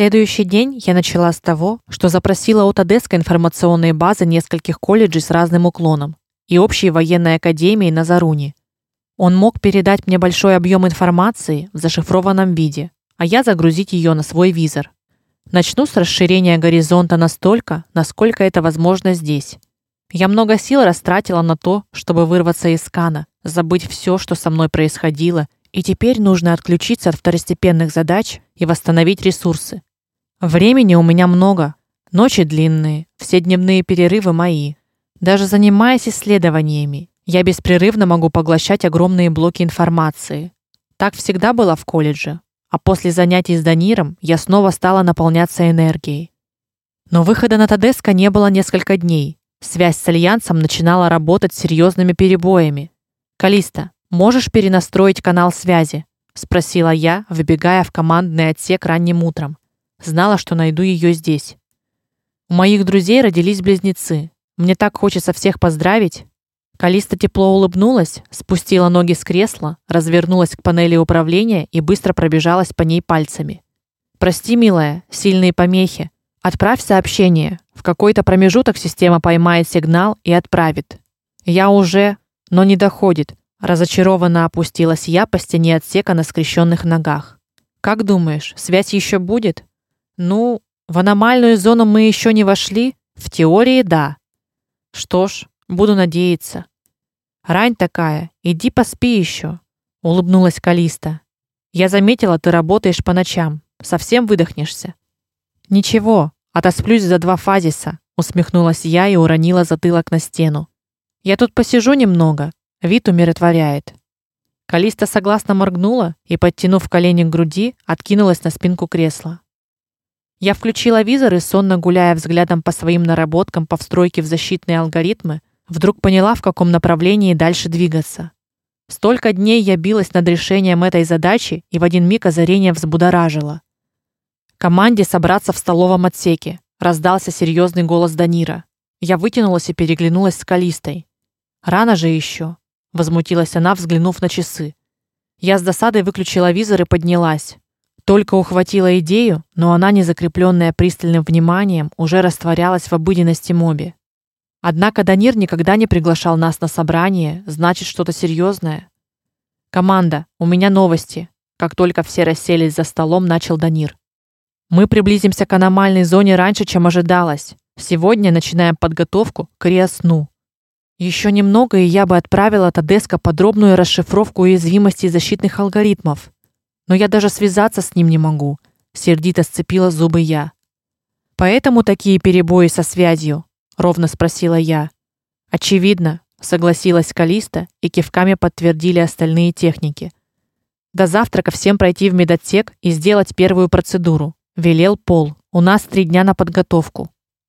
следующий день я начала с того, что запросила у Тадеска информационные базы нескольких колледжей с разным уклоном и общей военной академии на Заруне. Он мог передать мне большой объем информации в зашифрованном виде, а я загрузить ее на свой визор. Начну с расширения горизонта настолько, насколько это возможно здесь. Я много сил растратила на то, чтобы вырваться из скана, забыть все, что со мной происходило, и теперь нужно отключиться от второстепенных задач и восстановить ресурсы. Времени у меня много, ночи длинные, все дневные перерывы мои. Даже занимаясь исследованиями, я беспрерывно могу поглощать огромные блоки информации. Так всегда было в колледже, а после занятий с Даниром я снова стала наполняться энергией. Но выхода на Тадеска не было несколько дней. Связь с альянсом начинала работать серьезными перебоями. Калиста, можешь перенастроить канал связи, спросила я, выбегая в командный отсек ранним утром. Знала, что найду ее здесь. У моих друзей родились близнецы. Мне так хочется всех поздравить. Калиста тепло улыбнулась, спустила ноги с кресла, развернулась к панели управления и быстро пробежалась по ней пальцами. Прости, милая, сильные помехи. Отправь сообщение. В какой-то промежуток система поймает сигнал и отправит. Я уже, но не доходит. Разочарованно опустилась я по стене отсека на скрещенных ногах. Как думаешь, связь еще будет? Ну, в аномальную зону мы еще не вошли. В теории да. Что ж, буду надеяться. Рань такая, иди поспи еще. улыбнулась Калиста. Я заметила, ты работаешь по ночам. Совсем выдохнешься. Ничего, отосплюсь за два фазиса, усмехнулась я и уронила затылок на стену. Я тут посижу немного, вид умиротворяет. Калиста согласно моргнула и, подтянув колени к груди, откинулась на спинку кресла. Я включила визор и сонно гуляя взглядом по своим наработкам по встройке в защитные алгоритмы, вдруг поняла, в каком направлении дальше двигаться. Столько дней я билась над решением этой задачи и в один миг озарение взбудоражило. Команде собраться в столовом отсеке. Раздался серьезный голос Данира. Я вытянулась и переглянулась с Калистой. Рано же еще, возмутилась она, взглянув на часы. Я с досадой выключила визор и поднялась. Только ухватила идею, но она, не закрепленная пристальным вниманием, уже растворялась в обыденности моби. Однако Данир никогда не приглашал нас на собрание, значит, что-то серьезное. Команда, у меня новости. Как только все расселись за столом, начал Данир. Мы приблизимся к аномальной зоне раньше, чем ожидалось. Сегодня начинаем подготовку к Риасну. Еще немного, и я бы отправила Тадеско подробную расшифровку уязвимостей защитных алгоритмов. Но я даже связаться с ним не могу, сердито сцепила зубы я. Поэтому такие перебои со связью, ровно спросила я. Очевидно, согласилась Калиста, и кивками подтвердили остальные техники. До завтрака всем пройти в медотсек и сделать первую процедуру велел Пол. У нас три дня на подготовку.